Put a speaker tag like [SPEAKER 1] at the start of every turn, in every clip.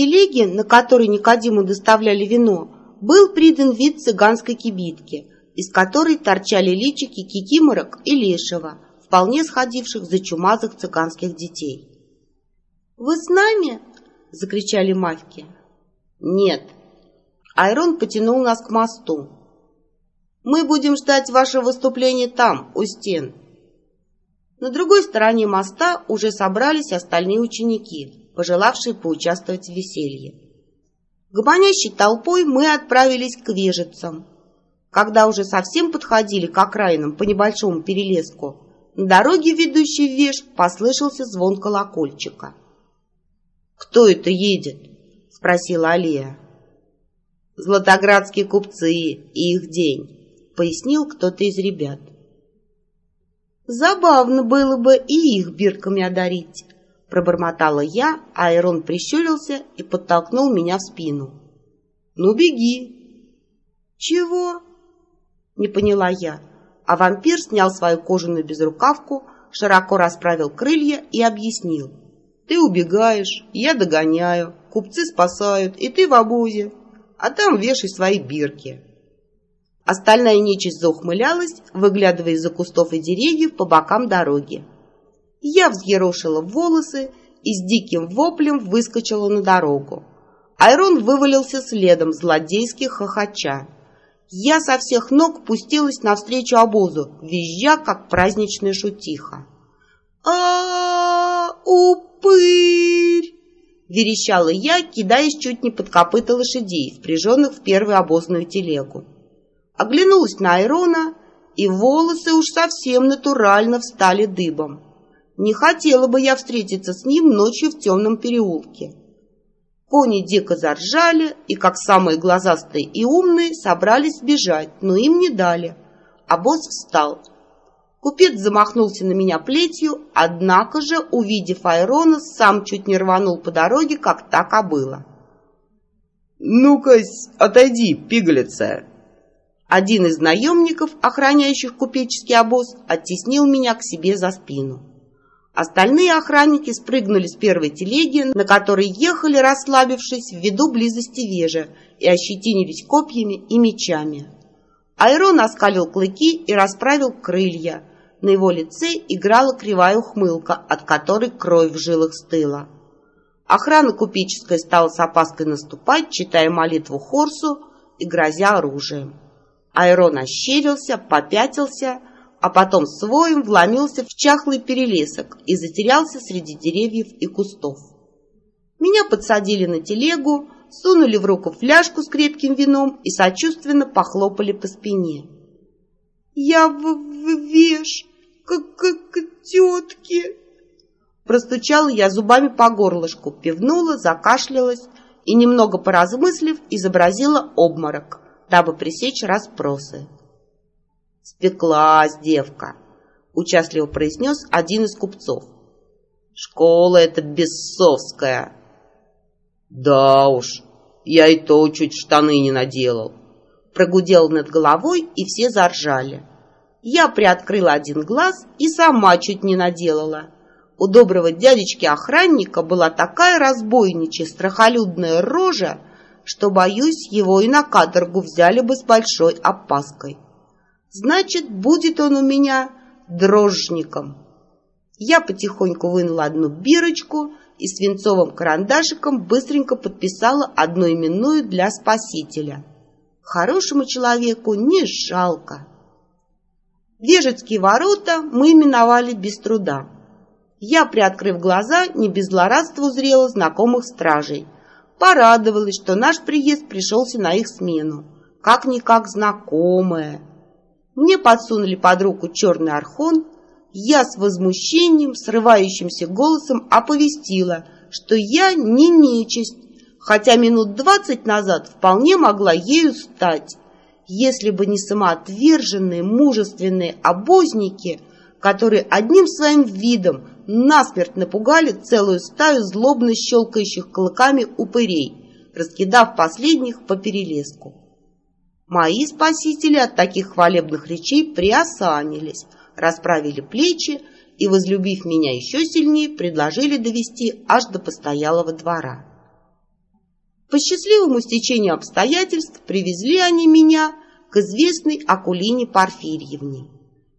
[SPEAKER 1] телеге, на которой Никодиму доставляли вино, был придан вид цыганской кибитки, из которой торчали личики кикиморок и лешего, вполне сходивших за чумазых цыганских детей. «Вы с нами?» — закричали мавки. «Нет». Айрон потянул нас к мосту. «Мы будем ждать ваше выступление там, у стен». На другой стороне моста уже собрались остальные ученики, пожелавшие поучаствовать в веселье. Гомонящей толпой мы отправились к вежицам. Когда уже совсем подходили к окраинам по небольшому перелеску, на дороге, ведущей в Веж, послышался звон колокольчика. «Кто это едет?» — спросила Алия. «Златоградские купцы и их день», — пояснил кто-то из ребят. «Забавно было бы и их бирками одарить», — пробормотала я, а Айрон прищурился и подтолкнул меня в спину. «Ну, беги!» «Чего?» — не поняла я, а вампир снял свою кожаную безрукавку, широко расправил крылья и объяснил. «Ты убегаешь, я догоняю, купцы спасают, и ты в обозе, а там вешай свои бирки». Остальная нечисть заухмылялась, выглядывая из-за кустов и деревьев по бокам дороги. Я взъерошила волосы и с диким воплем выскочила на дорогу. Айрон вывалился следом, злодейски хохоча. Я со всех ног пустилась навстречу обозу, визжа, как праздничная шутиха. а, упырь! верещала я, кидаясь чуть не под копыта лошадей, впряженных в первую обозную телегу оглянулась на Айрона, и волосы уж совсем натурально встали дыбом. Не хотела бы я встретиться с ним ночью в темном переулке. Кони дико заржали, и, как самые глазастые и умные, собрались бежать, но им не дали. А босс встал. Купец замахнулся на меня плетью, однако же, увидев Айрона, сам чуть не рванул по дороге, как так и было. «Ну-ка, отойди, пигалица!» Один из наемников, охраняющих купеческий обоз, оттеснил меня к себе за спину. Остальные охранники спрыгнули с первой телеги, на которой ехали, расслабившись ввиду близости вежа, и ощетинились копьями и мечами. Айрон оскалил клыки и расправил крылья. На его лице играла кривая ухмылка, от которой кровь в жилах стыла. Охрана купеческая стала с опаской наступать, читая молитву Хорсу и грозя оружием. Айрон ощерился, попятился, а потом своим вломился в чахлый перелесок и затерялся среди деревьев и кустов. Меня подсадили на телегу, сунули в руку фляжку с крепким вином и сочувственно похлопали по спине. «Я в, в веш, как, как тетки!» Простучала я зубами по горлышку, пивнула, закашлялась и, немного поразмыслив, изобразила обморок дабы пресечь расспросы. «Спеклась девка», — участливо произнес один из купцов. «Школа эта бессовская». «Да уж, я и то чуть штаны не наделал». Прогудел над головой, и все заржали. Я приоткрыла один глаз и сама чуть не наделала. У доброго дядечки-охранника была такая разбойничья страхолюдная рожа, что, боюсь, его и на каторгу взяли бы с большой опаской. Значит, будет он у меня дрожжником. Я потихоньку вынула одну бирочку и свинцовым карандашиком быстренько подписала одну именную для спасителя. Хорошему человеку не жалко. Вежецкие ворота мы именовали без труда. Я, приоткрыв глаза, не без злорадства узрела знакомых стражей — Порадовалась, что наш приезд пришелся на их смену. Как-никак знакомая. Мне подсунули под руку черный архон. Я с возмущением, срывающимся голосом оповестила, что я не нечисть, хотя минут двадцать назад вполне могла ею стать, если бы не самоотверженные, мужественные обозники, которые одним своим видом насмерть напугали целую стаю злобно щелкающих клыками упырей, раскидав последних по перелеску. Мои спасители от таких хвалебных речей приосанились, расправили плечи и, возлюбив меня еще сильнее, предложили довести аж до постоялого двора. По счастливому стечению обстоятельств привезли они меня к известной Акулине Порфирьевне.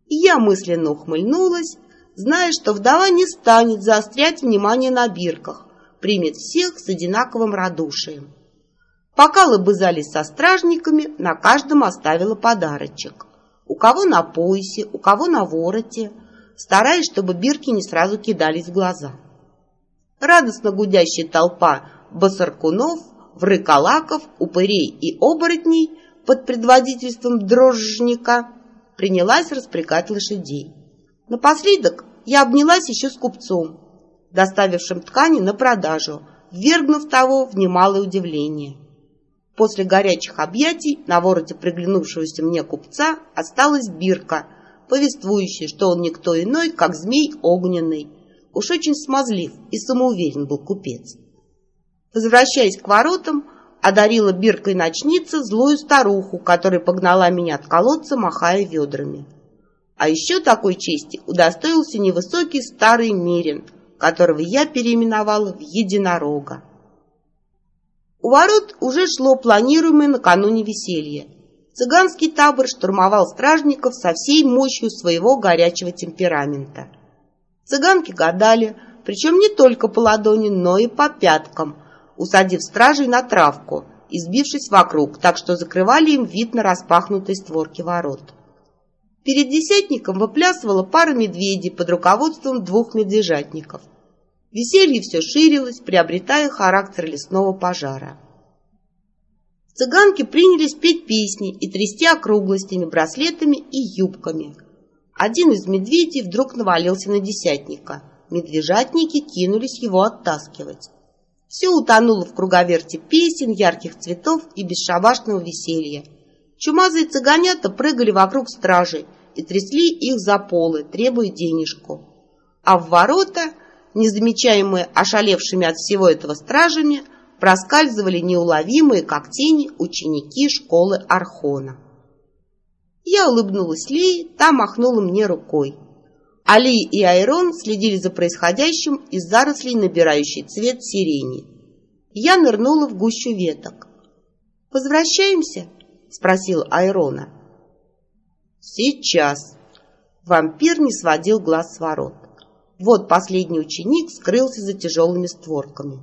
[SPEAKER 1] Я мысленно ухмыльнулась, зная, что вдова не станет заострять внимание на бирках, примет всех с одинаковым радушием. Пока лобызались со стражниками, на каждом оставила подарочек. У кого на поясе, у кого на вороте, стараясь, чтобы бирки не сразу кидались в глаза. Радостно гудящая толпа басаркунов, врыколаков, упырей и оборотней под предводительством дрожжника принялась распрягать лошадей. Напоследок я обнялась еще с купцом, доставившим ткани на продажу, ввергнув того в немалое удивление. После горячих объятий на вороте приглянувшегося мне купца осталась бирка, повествующая, что он никто иной, как змей огненный. Уж очень смазлив и самоуверен был купец. Возвращаясь к воротам, одарила биркой ночница злую старуху, которая погнала меня от колодца, махая ведрами. А еще такой чести удостоился невысокий старый мерин, которого я переименовала в единорога. У ворот уже шло планируемое накануне веселье. Цыганский табор штурмовал стражников со всей мощью своего горячего темперамента. Цыганки гадали, причем не только по ладони, но и по пяткам, усадив стражей на травку, избившись вокруг, так что закрывали им вид на распахнутые створки ворот. Перед десятником выплясывала пара медведей под руководством двух медвежатников. Веселье все ширилось, приобретая характер лесного пожара. Цыганки принялись петь песни и трясти округлостями, браслетами и юбками. Один из медведей вдруг навалился на десятника. Медвежатники кинулись его оттаскивать. Все утонуло в круговерте песен, ярких цветов и бесшабашного веселья. Чумазые цыганята прыгали вокруг стражей и трясли их за полы, требуя денежку. А в ворота незамечаемые ошалевшими от всего этого стражами, проскальзывали неуловимые, как тени, ученики школы Архона. Я улыбнулась Лии, та махнула мне рукой. Али и Айрон следили за происходящим из зарослей, набирающей цвет сирени. Я нырнула в гущу веток. «Возвращаемся?» — спросил Айрона. «Сейчас». Вампир не сводил глаз с ворот. Вот последний ученик скрылся за тяжелыми створками.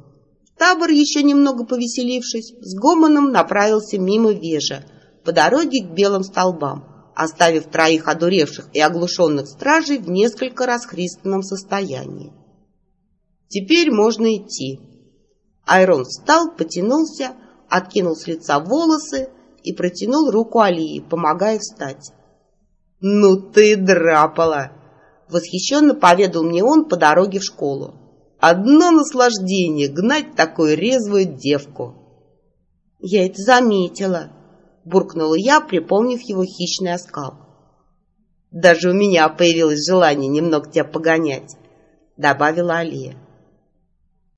[SPEAKER 1] Табор, еще немного повеселившись, с гомоном направился мимо вежа, по дороге к белым столбам, оставив троих одуревших и оглушенных стражей в несколько расхристанном состоянии. Теперь можно идти. Айрон встал, потянулся, откинул с лица волосы и протянул руку Алии, помогая встать. «Ну ты драпала!» Восхищенно поведал мне он по дороге в школу. Одно наслаждение гнать такую резвую девку. Я это заметила, буркнула я, припомнив его хищный оскал. Даже у меня появилось желание немного тебя погонять, добавила Алия.